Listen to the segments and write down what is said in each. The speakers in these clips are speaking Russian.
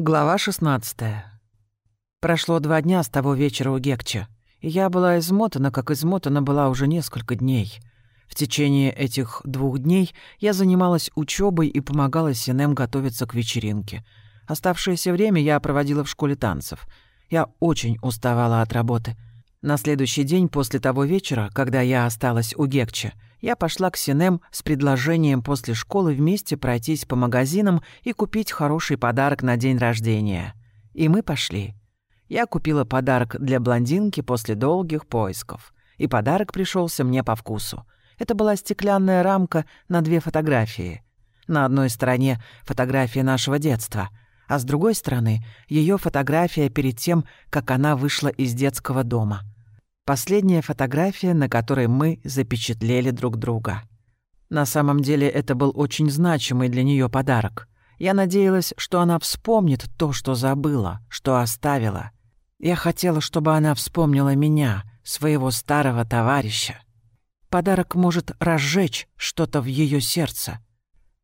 Глава 16. Прошло два дня с того вечера у Гекча, и я была измотана, как измотана была уже несколько дней. В течение этих двух дней я занималась учебой и помогала Синем готовиться к вечеринке. Оставшееся время я проводила в школе танцев. Я очень уставала от работы. На следующий день после того вечера, когда я осталась у Гекча, я пошла к Синем с предложением после школы вместе пройтись по магазинам и купить хороший подарок на день рождения. И мы пошли. Я купила подарок для блондинки после долгих поисков. И подарок пришелся мне по вкусу. Это была стеклянная рамка на две фотографии. На одной стороне фотография нашего детства, а с другой стороны ее фотография перед тем, как она вышла из детского дома — Последняя фотография, на которой мы запечатлели друг друга. На самом деле это был очень значимый для нее подарок. Я надеялась, что она вспомнит то, что забыла, что оставила. Я хотела, чтобы она вспомнила меня, своего старого товарища. Подарок может разжечь что-то в ее сердце.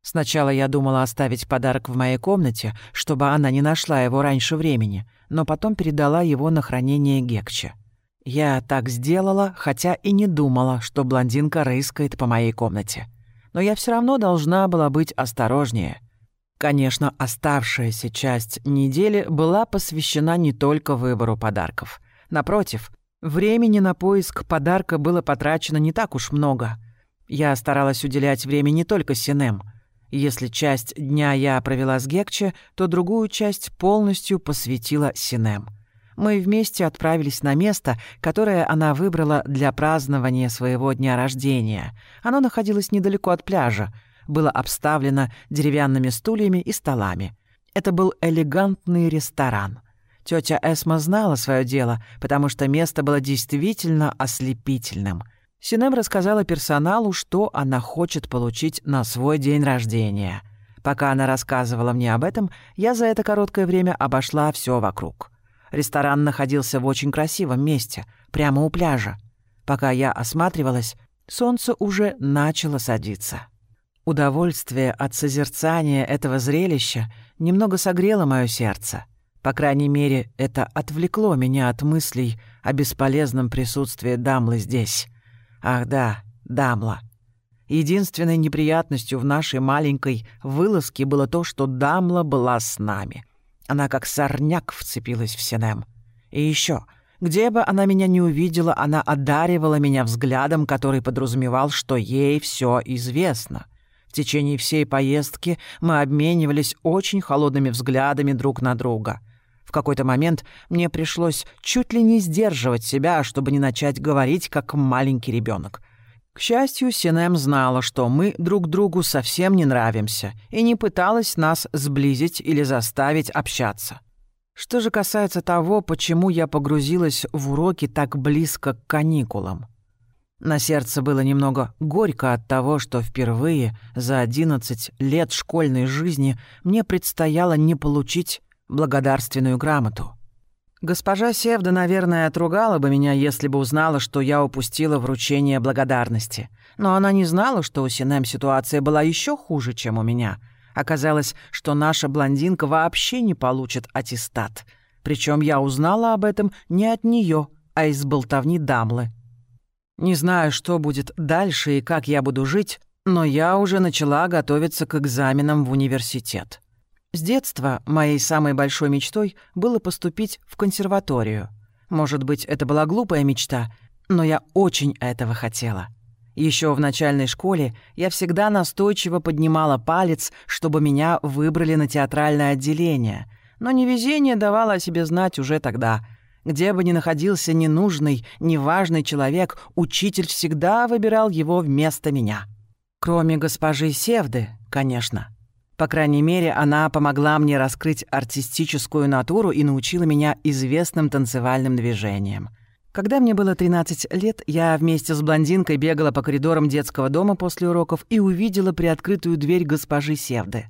Сначала я думала оставить подарок в моей комнате, чтобы она не нашла его раньше времени, но потом передала его на хранение Гекче. Я так сделала, хотя и не думала, что блондинка рыскает по моей комнате. Но я все равно должна была быть осторожнее. Конечно, оставшаяся часть недели была посвящена не только выбору подарков. Напротив, времени на поиск подарка было потрачено не так уж много. Я старалась уделять время не только Синем. Если часть дня я провела с Гекче, то другую часть полностью посвятила Синем — мы вместе отправились на место, которое она выбрала для празднования своего дня рождения. Оно находилось недалеко от пляжа, было обставлено деревянными стульями и столами. Это был элегантный ресторан. Тетя Эсма знала свое дело, потому что место было действительно ослепительным. Синем рассказала персоналу, что она хочет получить на свой день рождения. Пока она рассказывала мне об этом, я за это короткое время обошла все вокруг. Ресторан находился в очень красивом месте, прямо у пляжа. Пока я осматривалась, солнце уже начало садиться. Удовольствие от созерцания этого зрелища немного согрело мое сердце. По крайней мере, это отвлекло меня от мыслей о бесполезном присутствии Дамлы здесь. Ах да, Дамла. Единственной неприятностью в нашей маленькой вылазке было то, что Дамла была с нами — она как сорняк вцепилась в Синем. И еще, где бы она меня не увидела, она одаривала меня взглядом, который подразумевал, что ей все известно. В течение всей поездки мы обменивались очень холодными взглядами друг на друга. В какой-то момент мне пришлось чуть ли не сдерживать себя, чтобы не начать говорить, как маленький ребенок. К счастью, Синем знала, что мы друг другу совсем не нравимся, и не пыталась нас сблизить или заставить общаться. Что же касается того, почему я погрузилась в уроки так близко к каникулам. На сердце было немного горько от того, что впервые за 11 лет школьной жизни мне предстояло не получить благодарственную грамоту. Госпожа Севда, наверное, отругала бы меня, если бы узнала, что я упустила вручение благодарности. Но она не знала, что у Синем ситуация была еще хуже, чем у меня. Оказалось, что наша блондинка вообще не получит аттестат. Причем я узнала об этом не от нее, а из болтовни Дамлы. Не знаю, что будет дальше и как я буду жить, но я уже начала готовиться к экзаменам в университет. С детства моей самой большой мечтой было поступить в консерваторию. Может быть, это была глупая мечта, но я очень этого хотела. Еще в начальной школе я всегда настойчиво поднимала палец, чтобы меня выбрали на театральное отделение, но невезение давало о себе знать уже тогда. Где бы ни находился ненужный, неважный человек, учитель всегда выбирал его вместо меня. Кроме госпожи Севды, конечно. По крайней мере, она помогла мне раскрыть артистическую натуру и научила меня известным танцевальным движениям. Когда мне было 13 лет, я вместе с блондинкой бегала по коридорам детского дома после уроков и увидела приоткрытую дверь госпожи Севды.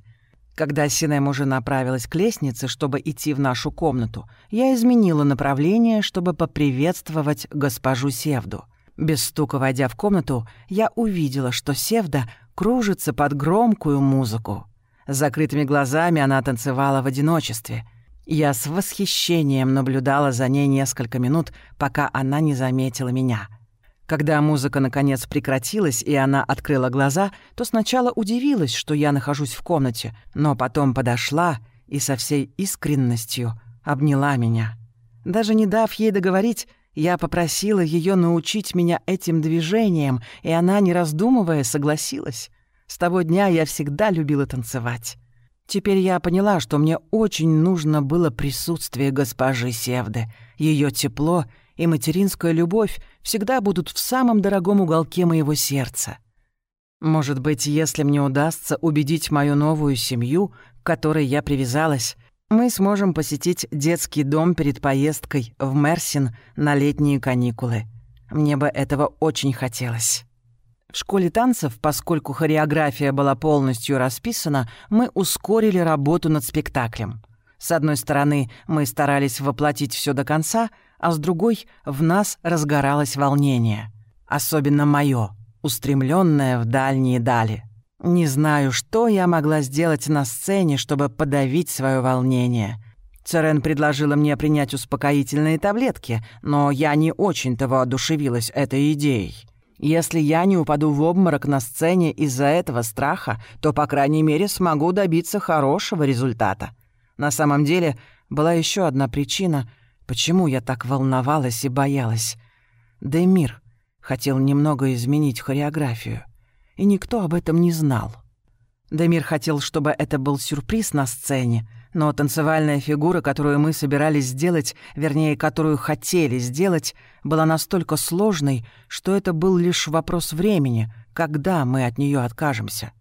Когда Синем уже направилась к лестнице, чтобы идти в нашу комнату, я изменила направление, чтобы поприветствовать госпожу Севду. Без стука войдя в комнату, я увидела, что Севда кружится под громкую музыку. С закрытыми глазами она танцевала в одиночестве. Я с восхищением наблюдала за ней несколько минут, пока она не заметила меня. Когда музыка наконец прекратилась и она открыла глаза, то сначала удивилась, что я нахожусь в комнате, но потом подошла и со всей искренностью обняла меня. Даже не дав ей договорить, я попросила ее научить меня этим движениям, и она, не раздумывая, согласилась. С того дня я всегда любила танцевать. Теперь я поняла, что мне очень нужно было присутствие госпожи Севды. Ее тепло и материнская любовь всегда будут в самом дорогом уголке моего сердца. Может быть, если мне удастся убедить мою новую семью, к которой я привязалась, мы сможем посетить детский дом перед поездкой в Мерсин на летние каникулы. Мне бы этого очень хотелось. В школе танцев, поскольку хореография была полностью расписана, мы ускорили работу над спектаклем. С одной стороны, мы старались воплотить все до конца, а с другой в нас разгоралось волнение. Особенно мое, устремленное в дальние дали. Не знаю, что я могла сделать на сцене, чтобы подавить свое волнение. Церен предложила мне принять успокоительные таблетки, но я не очень-то воодушевилась этой идеей. Если я не упаду в обморок на сцене из-за этого страха, то, по крайней мере, смогу добиться хорошего результата. На самом деле, была еще одна причина, почему я так волновалась и боялась. Демир хотел немного изменить хореографию — и никто об этом не знал. Демир хотел, чтобы это был сюрприз на сцене, но танцевальная фигура, которую мы собирались сделать, вернее, которую хотели сделать, была настолько сложной, что это был лишь вопрос времени, когда мы от нее откажемся.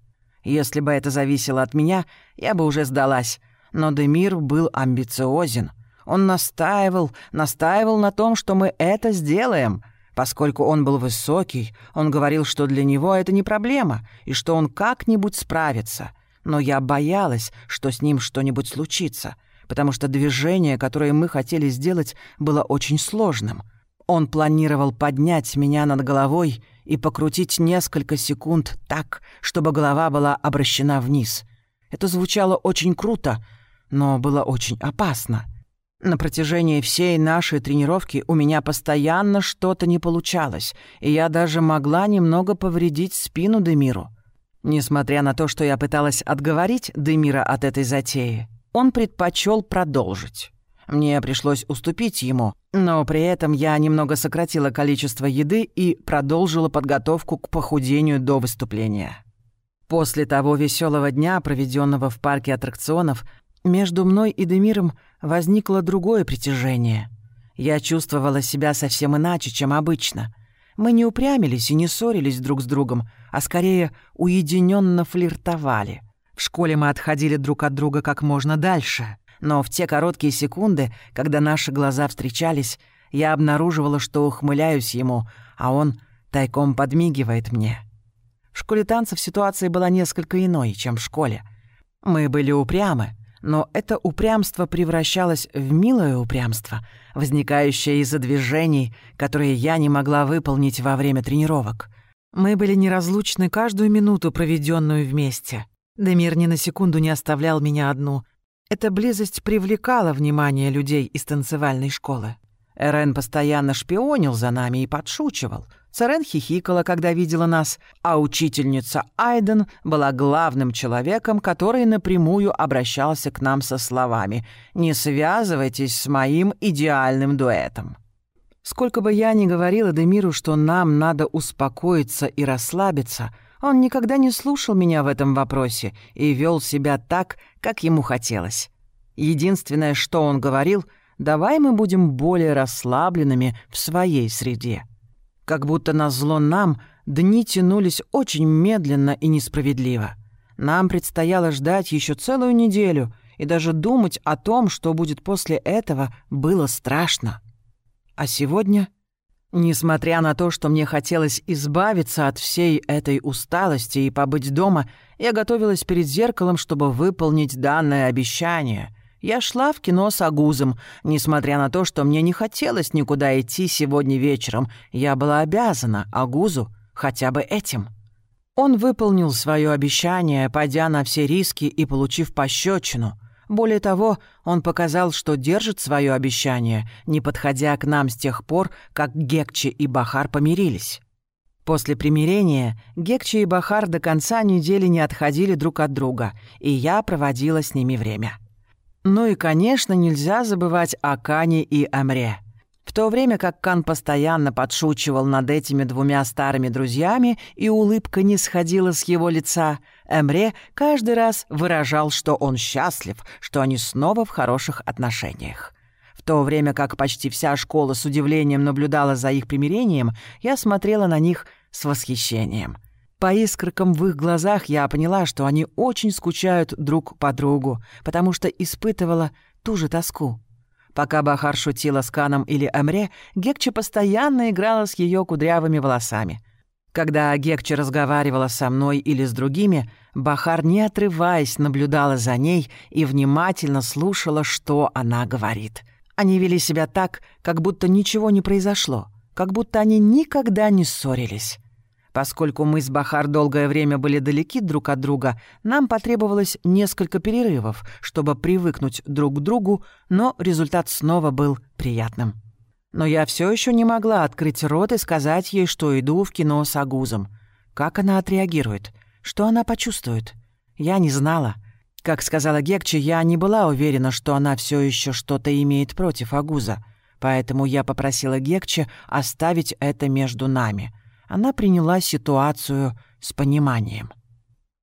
Если бы это зависело от меня, я бы уже сдалась. Но Демир был амбициозен. Он настаивал, настаивал на том, что мы это сделаем — Поскольку он был высокий, он говорил, что для него это не проблема и что он как-нибудь справится. Но я боялась, что с ним что-нибудь случится, потому что движение, которое мы хотели сделать, было очень сложным. Он планировал поднять меня над головой и покрутить несколько секунд так, чтобы голова была обращена вниз. Это звучало очень круто, но было очень опасно — на протяжении всей нашей тренировки у меня постоянно что-то не получалось, и я даже могла немного повредить спину Демиру. Несмотря на то, что я пыталась отговорить Демира от этой затеи, он предпочел продолжить. Мне пришлось уступить ему, но при этом я немного сократила количество еды и продолжила подготовку к похудению до выступления. После того веселого дня, проведенного в парке аттракционов, между мной и Демиром возникло другое притяжение. Я чувствовала себя совсем иначе, чем обычно. Мы не упрямились и не ссорились друг с другом, а скорее уединенно флиртовали. В школе мы отходили друг от друга как можно дальше, но в те короткие секунды, когда наши глаза встречались, я обнаруживала, что ухмыляюсь ему, а он тайком подмигивает мне. В школе танцев ситуация была несколько иной, чем в школе. Мы были упрямы, но это упрямство превращалось в милое упрямство, возникающее из-за движений, которые я не могла выполнить во время тренировок. Мы были неразлучны каждую минуту, проведенную вместе. Демир ни на секунду не оставлял меня одну. Эта близость привлекала внимание людей из танцевальной школы. Эрен постоянно шпионил за нами и подшучивал — Царен хихикала, когда видела нас, а учительница Айден была главным человеком, который напрямую обращался к нам со словами «Не связывайтесь с моим идеальным дуэтом». Сколько бы я ни говорила Демиру, что нам надо успокоиться и расслабиться, он никогда не слушал меня в этом вопросе и вел себя так, как ему хотелось. Единственное, что он говорил, «давай мы будем более расслабленными в своей среде». Как будто на зло нам дни тянулись очень медленно и несправедливо. Нам предстояло ждать еще целую неделю, и даже думать о том, что будет после этого, было страшно. А сегодня, несмотря на то, что мне хотелось избавиться от всей этой усталости и побыть дома, я готовилась перед зеркалом, чтобы выполнить данное обещание — я шла в кино с Агузом, несмотря на то, что мне не хотелось никуда идти сегодня вечером. Я была обязана Агузу хотя бы этим. Он выполнил свое обещание, пойдя на все риски и получив пощечину. Более того, он показал, что держит свое обещание, не подходя к нам с тех пор, как Гекче и Бахар помирились. После примирения Гекче и Бахар до конца недели не отходили друг от друга, и я проводила с ними время. Ну и, конечно, нельзя забывать о Кане и Амре. В то время как Кан постоянно подшучивал над этими двумя старыми друзьями, и улыбка не сходила с его лица, Эмре каждый раз выражал, что он счастлив, что они снова в хороших отношениях. В то время как почти вся школа с удивлением наблюдала за их примирением, я смотрела на них с восхищением. По искоркам в их глазах я поняла, что они очень скучают друг по другу, потому что испытывала ту же тоску. Пока Бахар шутила с Каном или Эмре, Гекче постоянно играла с ее кудрявыми волосами. Когда Гекче разговаривала со мной или с другими, Бахар, не отрываясь, наблюдала за ней и внимательно слушала, что она говорит. Они вели себя так, как будто ничего не произошло, как будто они никогда не ссорились. Поскольку мы с Бахар долгое время были далеки друг от друга, нам потребовалось несколько перерывов, чтобы привыкнуть друг к другу, но результат снова был приятным. Но я все еще не могла открыть рот и сказать ей, что иду в кино с Агузом. Как она отреагирует? Что она почувствует? Я не знала. Как сказала Гекче, я не была уверена, что она все еще что-то имеет против Агуза. Поэтому я попросила Гекче оставить это между нами — она приняла ситуацию с пониманием.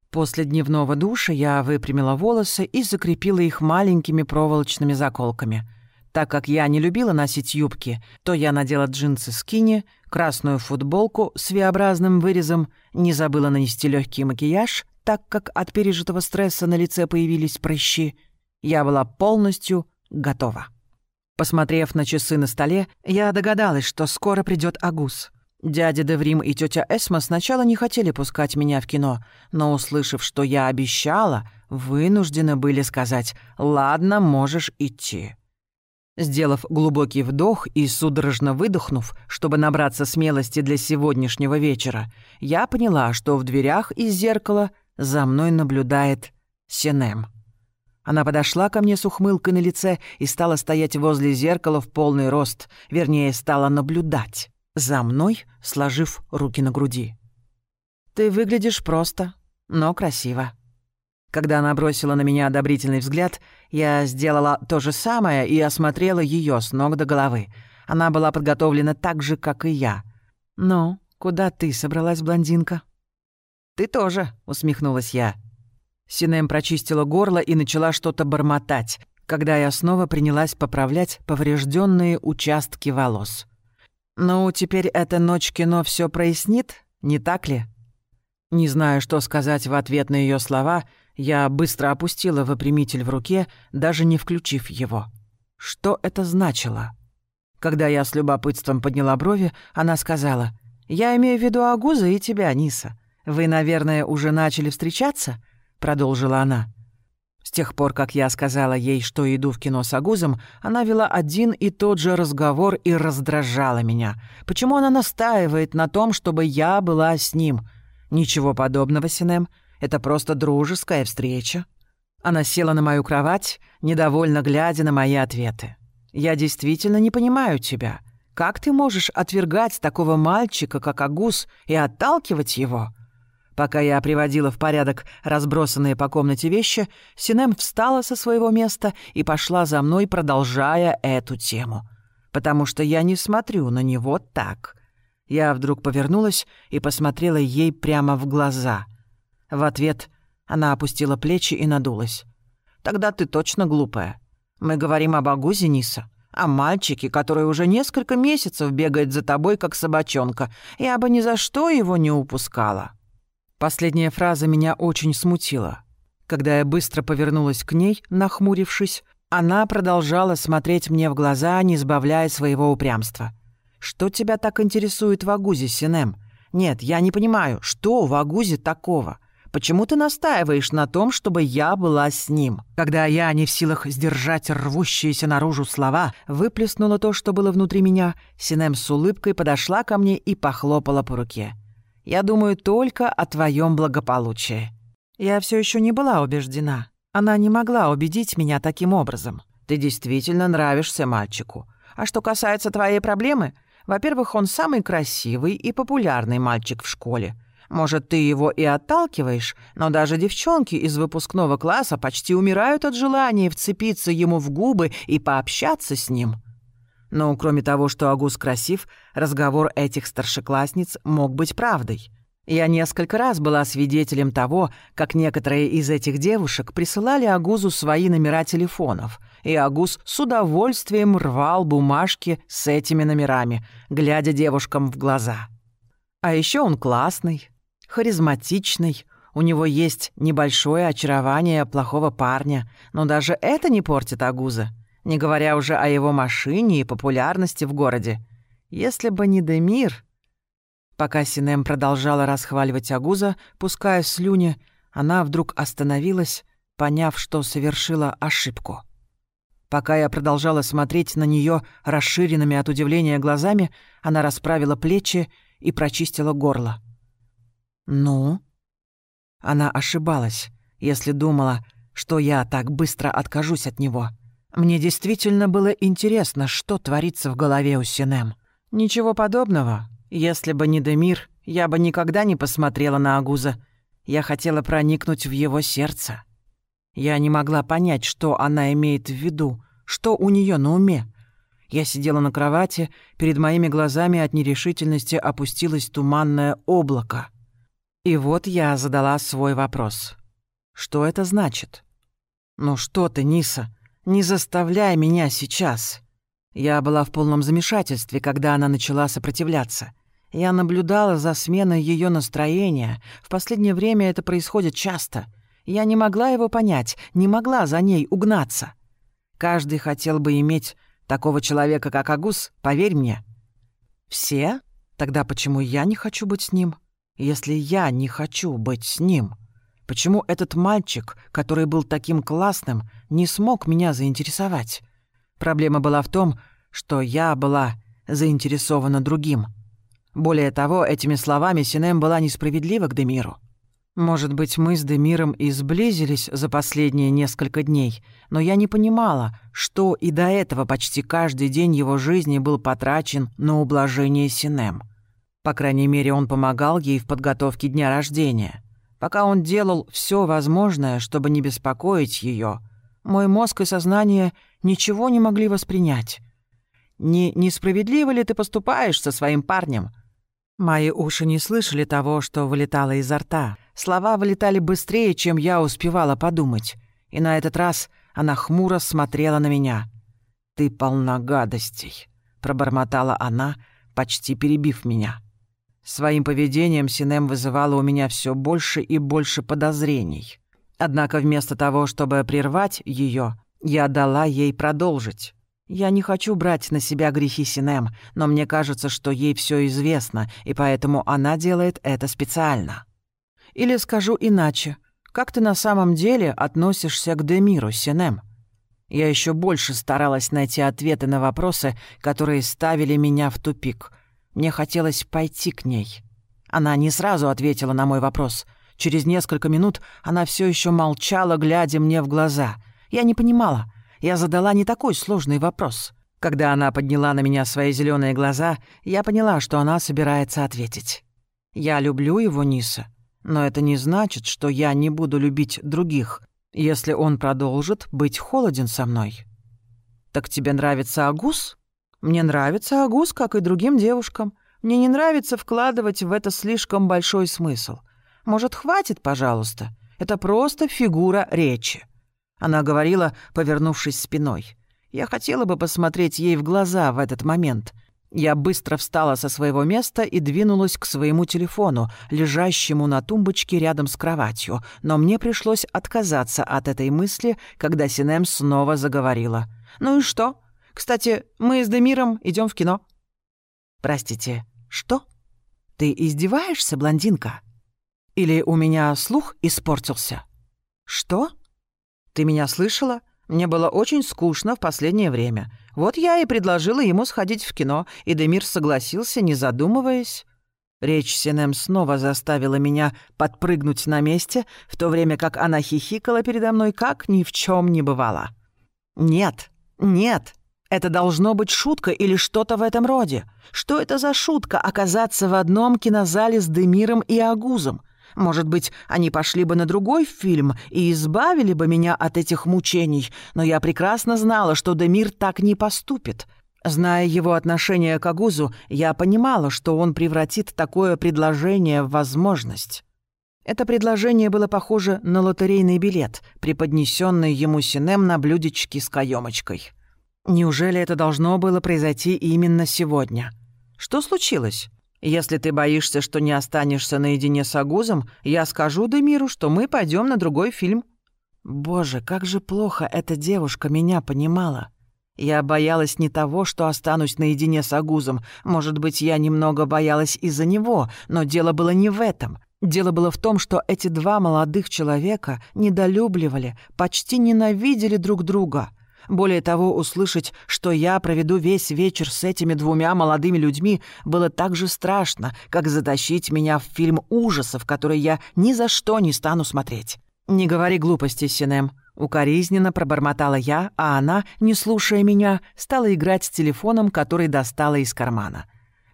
После дневного душа я выпрямила волосы и закрепила их маленькими проволочными заколками. Так как я не любила носить юбки, то я надела джинсы скини, красную футболку с V-образным вырезом, не забыла нанести легкий макияж, так как от пережитого стресса на лице появились прыщи. Я была полностью готова. Посмотрев на часы на столе, я догадалась, что скоро придет Агус — Дядя Деврим и тетя Эсма сначала не хотели пускать меня в кино, но, услышав, что я обещала, вынуждены были сказать «Ладно, можешь идти». Сделав глубокий вдох и судорожно выдохнув, чтобы набраться смелости для сегодняшнего вечера, я поняла, что в дверях из зеркала за мной наблюдает Синем. Она подошла ко мне с ухмылкой на лице и стала стоять возле зеркала в полный рост, вернее, стала наблюдать за мной, сложив руки на груди. «Ты выглядишь просто, но красиво». Когда она бросила на меня одобрительный взгляд, я сделала то же самое и осмотрела ее с ног до головы. Она была подготовлена так же, как и я. «Ну, куда ты собралась, блондинка?» «Ты тоже», — усмехнулась я. Синем прочистила горло и начала что-то бормотать, когда я снова принялась поправлять поврежденные участки волос. «Ну, теперь эта ночь кино все прояснит, не так ли?» Не знаю, что сказать в ответ на ее слова, я быстро опустила выпрямитель в руке, даже не включив его. Что это значило? Когда я с любопытством подняла брови, она сказала, «Я имею в виду Агуза и тебя, Ниса. Вы, наверное, уже начали встречаться?» — продолжила она. С тех пор, как я сказала ей, что иду в кино с Агузом, она вела один и тот же разговор и раздражала меня. Почему она настаивает на том, чтобы я была с ним? Ничего подобного, Синем. Это просто дружеская встреча. Она села на мою кровать, недовольно глядя на мои ответы. «Я действительно не понимаю тебя. Как ты можешь отвергать такого мальчика, как Агус, и отталкивать его?» Пока я приводила в порядок разбросанные по комнате вещи, Синем встала со своего места и пошла за мной, продолжая эту тему. Потому что я не смотрю на него так. Я вдруг повернулась и посмотрела ей прямо в глаза. В ответ она опустила плечи и надулась. «Тогда ты точно глупая. Мы говорим об Агузе Ниса, о мальчике, который уже несколько месяцев бегает за тобой, как собачонка. Я бы ни за что его не упускала». Последняя фраза меня очень смутила. Когда я быстро повернулась к ней, нахмурившись, она продолжала смотреть мне в глаза, не сбавляя своего упрямства. «Что тебя так интересует в Агузе, Синем? Нет, я не понимаю, что в Агузе такого? Почему ты настаиваешь на том, чтобы я была с ним?» Когда я, не в силах сдержать рвущиеся наружу слова, выплеснула то, что было внутри меня, Синем с улыбкой подошла ко мне и похлопала по руке. Я думаю только о твоем благополучии». Я все еще не была убеждена. Она не могла убедить меня таким образом. Ты действительно нравишься мальчику. А что касается твоей проблемы, во-первых, он самый красивый и популярный мальчик в школе. Может, ты его и отталкиваешь, но даже девчонки из выпускного класса почти умирают от желания вцепиться ему в губы и пообщаться с ним. Но кроме того, что Агус красив, разговор этих старшеклассниц мог быть правдой. Я несколько раз была свидетелем того, как некоторые из этих девушек присылали Агузу свои номера телефонов, и Агуз с удовольствием рвал бумажки с этими номерами, глядя девушкам в глаза. А еще он классный, харизматичный, у него есть небольшое очарование плохого парня, но даже это не портит Агуза, не говоря уже о его машине и популярности в городе. Если бы не Демир... Пока Синем продолжала расхваливать Агуза, пуская слюни, она вдруг остановилась, поняв, что совершила ошибку. Пока я продолжала смотреть на нее расширенными от удивления глазами, она расправила плечи и прочистила горло. «Ну?» Она ошибалась, если думала, что я так быстро откажусь от него. Мне действительно было интересно, что творится в голове у Синем. Ничего подобного. Если бы не Демир, я бы никогда не посмотрела на Агуза. Я хотела проникнуть в его сердце. Я не могла понять, что она имеет в виду, что у нее на уме. Я сидела на кровати, перед моими глазами от нерешительности опустилось туманное облако. И вот я задала свой вопрос. Что это значит? «Ну что ты, Ниса, не заставляй меня сейчас!» Я была в полном замешательстве, когда она начала сопротивляться. Я наблюдала за сменой ее настроения. В последнее время это происходит часто. Я не могла его понять, не могла за ней угнаться. Каждый хотел бы иметь такого человека, как Агус, поверь мне. Все? Тогда почему я не хочу быть с ним? Если я не хочу быть с ним, почему этот мальчик, который был таким классным, не смог меня заинтересовать? Проблема была в том, что я была заинтересована другим — более того, этими словами Синем была несправедлива к Демиру. Может быть, мы с Демиром и сблизились за последние несколько дней, но я не понимала, что и до этого почти каждый день его жизни был потрачен на ублажение Синем. По крайней мере, он помогал ей в подготовке дня рождения. Пока он делал все возможное, чтобы не беспокоить ее, мой мозг и сознание ничего не могли воспринять. «Не несправедливо ли ты поступаешь со своим парнем?» Мои уши не слышали того, что вылетало изо рта. Слова вылетали быстрее, чем я успевала подумать. И на этот раз она хмуро смотрела на меня. «Ты полна гадостей», — пробормотала она, почти перебив меня. Своим поведением Синем вызывала у меня все больше и больше подозрений. Однако вместо того, чтобы прервать ее, я дала ей продолжить. Я не хочу брать на себя грехи Синем, но мне кажется, что ей все известно, и поэтому она делает это специально. Или скажу иначе. Как ты на самом деле относишься к Демиру, Синем? Я еще больше старалась найти ответы на вопросы, которые ставили меня в тупик. Мне хотелось пойти к ней. Она не сразу ответила на мой вопрос. Через несколько минут она все еще молчала, глядя мне в глаза. Я не понимала — я задала не такой сложный вопрос. Когда она подняла на меня свои зеленые глаза, я поняла, что она собирается ответить. «Я люблю его, Ниса, но это не значит, что я не буду любить других, если он продолжит быть холоден со мной». «Так тебе нравится Агус?» «Мне нравится Агус, как и другим девушкам. Мне не нравится вкладывать в это слишком большой смысл. Может, хватит, пожалуйста? Это просто фигура речи». Она говорила, повернувшись спиной. Я хотела бы посмотреть ей в глаза в этот момент. Я быстро встала со своего места и двинулась к своему телефону, лежащему на тумбочке рядом с кроватью, но мне пришлось отказаться от этой мысли, когда Синем снова заговорила. «Ну и что? Кстати, мы с Демиром идем в кино». «Простите, что? Ты издеваешься, блондинка? Или у меня слух испортился?» «Что?» Ты меня слышала? Мне было очень скучно в последнее время. Вот я и предложила ему сходить в кино, и Демир согласился, не задумываясь. Речь Синем снова заставила меня подпрыгнуть на месте, в то время как она хихикала передо мной, как ни в чем не бывало. «Нет, нет, это должно быть шутка или что-то в этом роде. Что это за шутка оказаться в одном кинозале с Демиром и Агузом? Может быть, они пошли бы на другой фильм и избавили бы меня от этих мучений, но я прекрасно знала, что Демир так не поступит». Зная его отношение к Агузу, я понимала, что он превратит такое предложение в возможность. Это предложение было похоже на лотерейный билет, преподнесенный ему Синем на блюдечке с каемочкой. Неужели это должно было произойти именно сегодня? Что случилось? Если ты боишься, что не останешься наедине с Агузом, я скажу Демиру, что мы пойдем на другой фильм. Боже, как же плохо эта девушка меня понимала. Я боялась не того, что останусь наедине с Агузом. Может быть, я немного боялась из-за него, но дело было не в этом. Дело было в том, что эти два молодых человека недолюбливали, почти ненавидели друг друга. Более того, услышать, что я проведу весь вечер с этими двумя молодыми людьми, было так же страшно, как затащить меня в фильм ужасов, который я ни за что не стану смотреть. «Не говори глупости, Синем», Укоризненно пробормотала я, а она, не слушая меня, стала играть с телефоном, который достала из кармана.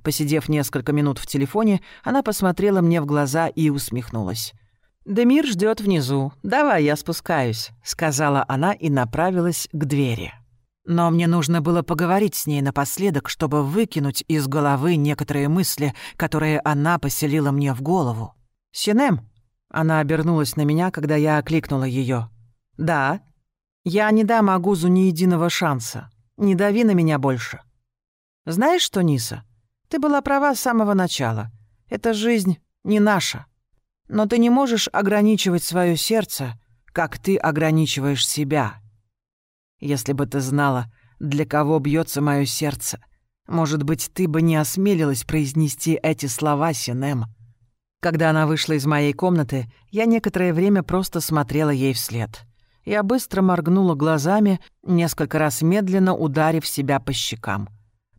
Посидев несколько минут в телефоне, она посмотрела мне в глаза и усмехнулась. «Демир ждет внизу. Давай, я спускаюсь», — сказала она и направилась к двери. Но мне нужно было поговорить с ней напоследок, чтобы выкинуть из головы некоторые мысли, которые она поселила мне в голову. «Синем?» Она обернулась на меня, когда я окликнула ее. «Да. Я не дам Агузу ни единого шанса. Не дави на меня больше. Знаешь что, Ниса, ты была права с самого начала. Эта жизнь не наша. Но ты не можешь ограничивать свое сердце, как ты ограничиваешь себя. Если бы ты знала, для кого бьется мое сердце, может быть, ты бы не осмелилась произнести эти слова, Синем. Когда она вышла из моей комнаты, я некоторое время просто смотрела ей вслед. Я быстро моргнула глазами, несколько раз медленно ударив себя по щекам.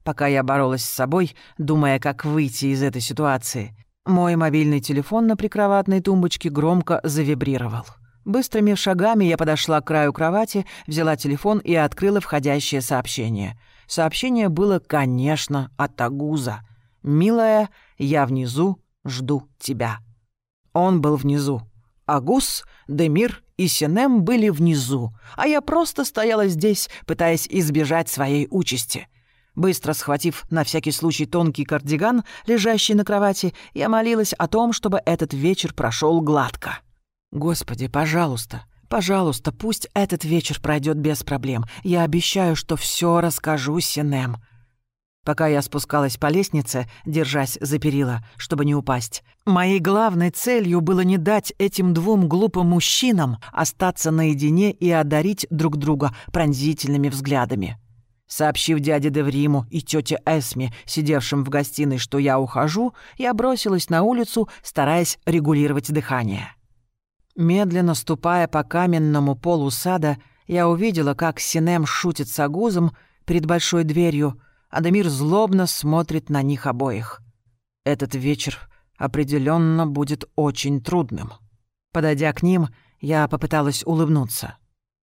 Пока я боролась с собой, думая, как выйти из этой ситуации, мой мобильный телефон на прикроватной тумбочке громко завибрировал. Быстрыми шагами я подошла к краю кровати, взяла телефон и открыла входящее сообщение. Сообщение было, конечно, от Агуза. «Милая, я внизу, жду тебя». Он был внизу. Агус, Демир и Синем были внизу, а я просто стояла здесь, пытаясь избежать своей участи. Быстро схватив на всякий случай тонкий кардиган, лежащий на кровати, я молилась о том, чтобы этот вечер прошел гладко. «Господи, пожалуйста, пожалуйста, пусть этот вечер пройдет без проблем. Я обещаю, что все расскажу Синем». Пока я спускалась по лестнице, держась за перила, чтобы не упасть, моей главной целью было не дать этим двум глупым мужчинам остаться наедине и одарить друг друга пронзительными взглядами. Сообщив дяде Девриму и тете Эсме, сидевшим в гостиной, что я ухожу, я бросилась на улицу, стараясь регулировать дыхание. Медленно ступая по каменному полу сада, я увидела, как Синем шутит с Агузом перед большой дверью — Адамир злобно смотрит на них обоих. Этот вечер определенно будет очень трудным. Подойдя к ним, я попыталась улыбнуться.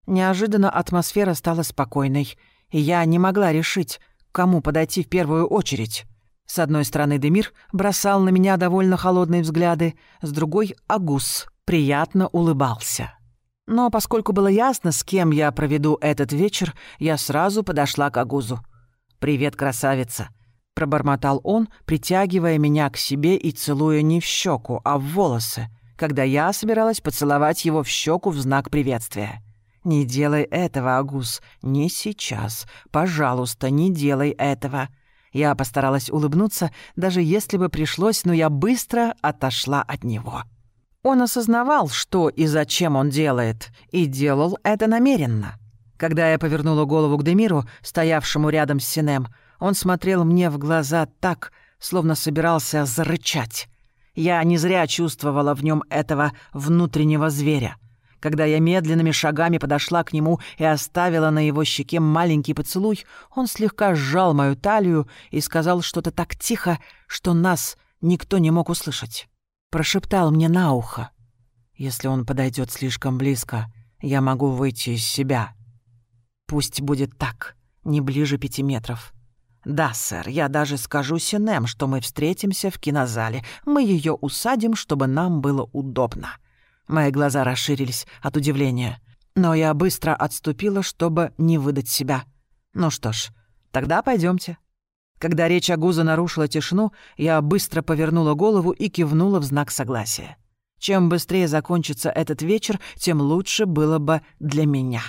Неожиданно атмосфера стала спокойной, и я не могла решить, кому подойти в первую очередь. С одной стороны Демир бросал на меня довольно холодные взгляды, с другой — Агус приятно улыбался. Но поскольку было ясно, с кем я проведу этот вечер, я сразу подошла к Агузу — «Привет, красавица!» — пробормотал он, притягивая меня к себе и целуя не в щеку, а в волосы, когда я собиралась поцеловать его в щеку в знак приветствия. «Не делай этого, Агус, не сейчас. Пожалуйста, не делай этого». Я постаралась улыбнуться, даже если бы пришлось, но я быстро отошла от него. Он осознавал, что и зачем он делает, и делал это намеренно. Когда я повернула голову к Демиру, стоявшему рядом с Синем, он смотрел мне в глаза так, словно собирался зарычать. Я не зря чувствовала в нем этого внутреннего зверя. Когда я медленными шагами подошла к нему и оставила на его щеке маленький поцелуй, он слегка сжал мою талию и сказал что-то так тихо, что нас никто не мог услышать. Прошептал мне на ухо. Если он подойдет слишком близко, я могу выйти из себя. Пусть будет так, не ближе пяти метров. Да, сэр, я даже скажу Синем, что мы встретимся в кинозале. Мы ее усадим, чтобы нам было удобно. Мои глаза расширились от удивления. Но я быстро отступила, чтобы не выдать себя. Ну что ж, тогда пойдемте. Когда речь Агуза нарушила тишину, я быстро повернула голову и кивнула в знак согласия. Чем быстрее закончится этот вечер, тем лучше было бы для меня.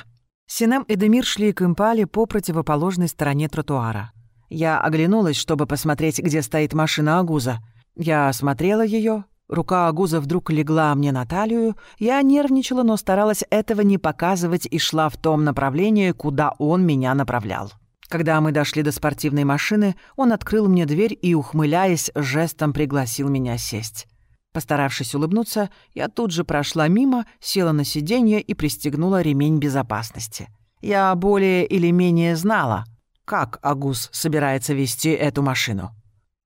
Синем и Демир шли к импале по противоположной стороне тротуара. Я оглянулась, чтобы посмотреть, где стоит машина Агуза. Я осмотрела ее. Рука Агуза вдруг легла мне на талию. Я нервничала, но старалась этого не показывать и шла в том направлении, куда он меня направлял. Когда мы дошли до спортивной машины, он открыл мне дверь и, ухмыляясь, жестом пригласил меня сесть. Постаравшись улыбнуться, я тут же прошла мимо, села на сиденье и пристегнула ремень безопасности. Я более или менее знала, как Агус собирается вести эту машину.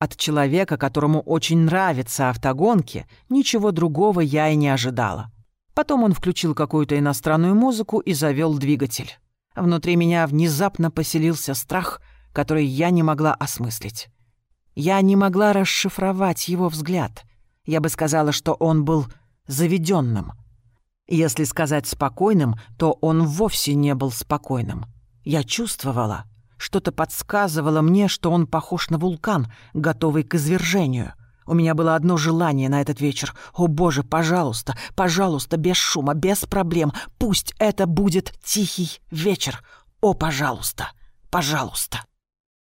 От человека, которому очень нравятся автогонки, ничего другого я и не ожидала. Потом он включил какую-то иностранную музыку и завел двигатель. Внутри меня внезапно поселился страх, который я не могла осмыслить. Я не могла расшифровать его взгляд. Я бы сказала, что он был заведенным. Если сказать спокойным, то он вовсе не был спокойным. Я чувствовала, что-то подсказывало мне, что он похож на вулкан, готовый к извержению. У меня было одно желание на этот вечер. О, Боже, пожалуйста, пожалуйста, без шума, без проблем. Пусть это будет тихий вечер. О, пожалуйста, пожалуйста.